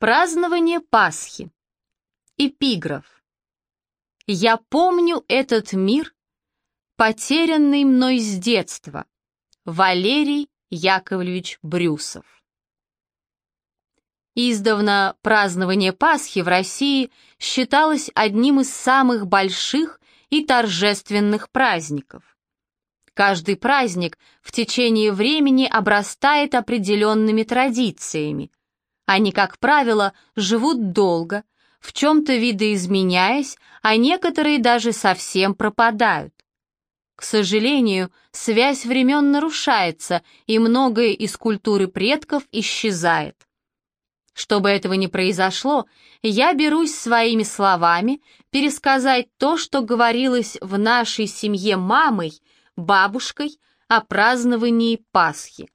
Празднование Пасхи. Эпиграф. Я помню этот мир, потерянный мной с детства. Валерий Яковлевич Брюсов. Издавна празднование Пасхи в России считалось одним из самых больших и торжественных праздников. Каждый праздник в течение времени обрастает определенными традициями. Они, как правило, живут долго, в чем-то видоизменяясь, а некоторые даже совсем пропадают. К сожалению, связь времен нарушается, и многое из культуры предков исчезает. Чтобы этого не произошло, я берусь своими словами пересказать то, что говорилось в нашей семье мамой, бабушкой о праздновании Пасхи.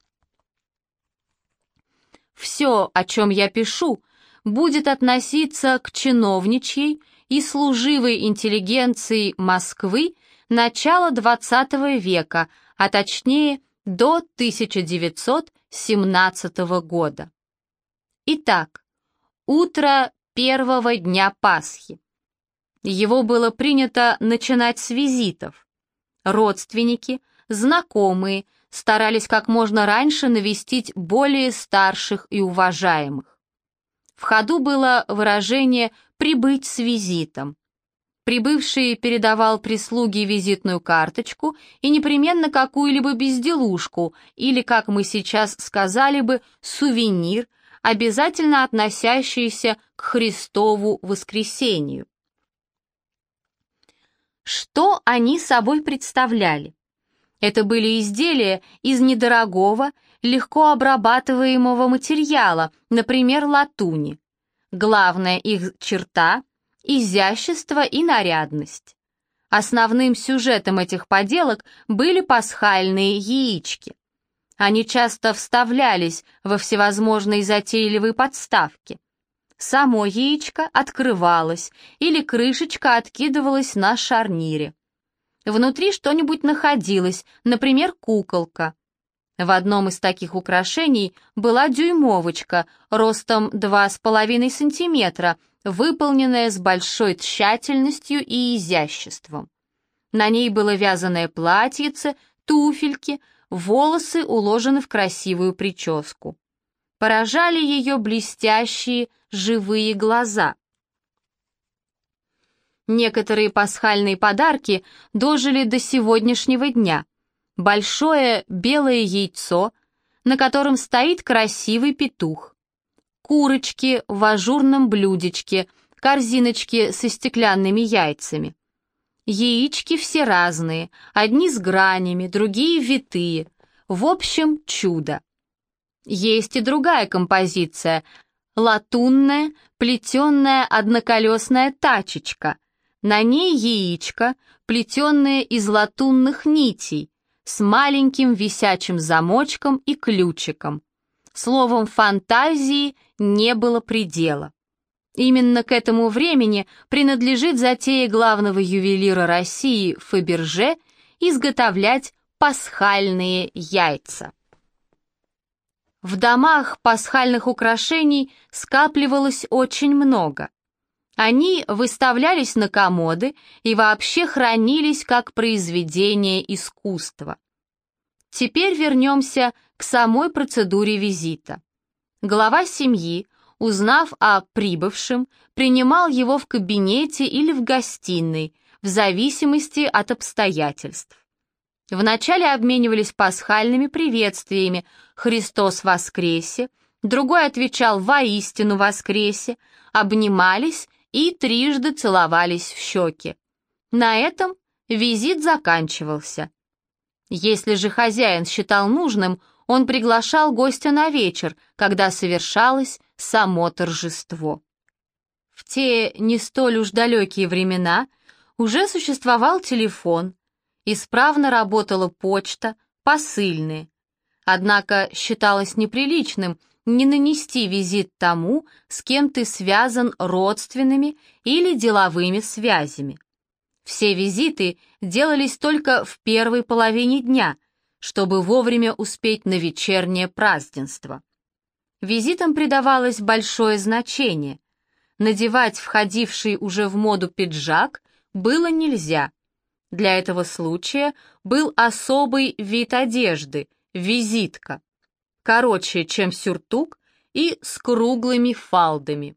Все, о чем я пишу, будет относиться к чиновничьей и служивой интеллигенции Москвы начала XX века, а точнее до 1917 года. Итак, утро первого дня Пасхи. Его было принято начинать с визитов. Родственники, знакомые старались как можно раньше навестить более старших и уважаемых. В ходу было выражение «прибыть с визитом». Прибывший передавал прислуге визитную карточку и непременно какую-либо безделушку или, как мы сейчас сказали бы, сувенир, обязательно относящийся к Христову воскресению. Что они собой представляли? Это были изделия из недорогого, легко обрабатываемого материала, например, латуни. Главная их черта – изящество и нарядность. Основным сюжетом этих поделок были пасхальные яички. Они часто вставлялись во всевозможные затейливые подставки. Само яичко открывалось или крышечка откидывалась на шарнире. Внутри что-нибудь находилось, например, куколка. В одном из таких украшений была дюймовочка ростом 2,5 сантиметра, выполненная с большой тщательностью и изяществом. На ней было вязаное платьице, туфельки, волосы уложены в красивую прическу. Поражали ее блестящие, живые глаза. Некоторые пасхальные подарки дожили до сегодняшнего дня. Большое белое яйцо, на котором стоит красивый петух. Курочки в ажурном блюдечке, корзиночки со стеклянными яйцами. Яички все разные, одни с гранями, другие витые. В общем, чудо. Есть и другая композиция. Латунная, плетенная одноколесная тачечка, на ней яичко, плетенное из латунных нитей, с маленьким висячим замочком и ключиком. Словом, фантазии не было предела. Именно к этому времени принадлежит затея главного ювелира России Фаберже изготовлять пасхальные яйца. В домах пасхальных украшений скапливалось очень много. Они выставлялись на комоды и вообще хранились как произведение искусства. Теперь вернемся к самой процедуре визита. Глава семьи, узнав о прибывшем, принимал его в кабинете или в гостиной, в зависимости от обстоятельств. Вначале обменивались пасхальными приветствиями «Христос воскресе», другой отвечал «Воистину воскресе», обнимались и трижды целовались в щеки. На этом визит заканчивался. Если же хозяин считал нужным, он приглашал гостя на вечер, когда совершалось само торжество. В те не столь уж далекие времена уже существовал телефон, исправно работала почта, посыльные. Однако считалось неприличным – не нанести визит тому, с кем ты связан родственными или деловыми связями. Все визиты делались только в первой половине дня, чтобы вовремя успеть на вечернее празднество. Визитам придавалось большое значение. Надевать входивший уже в моду пиджак было нельзя. Для этого случая был особый вид одежды – визитка, короче, чем сюртук и с круглыми фалдами.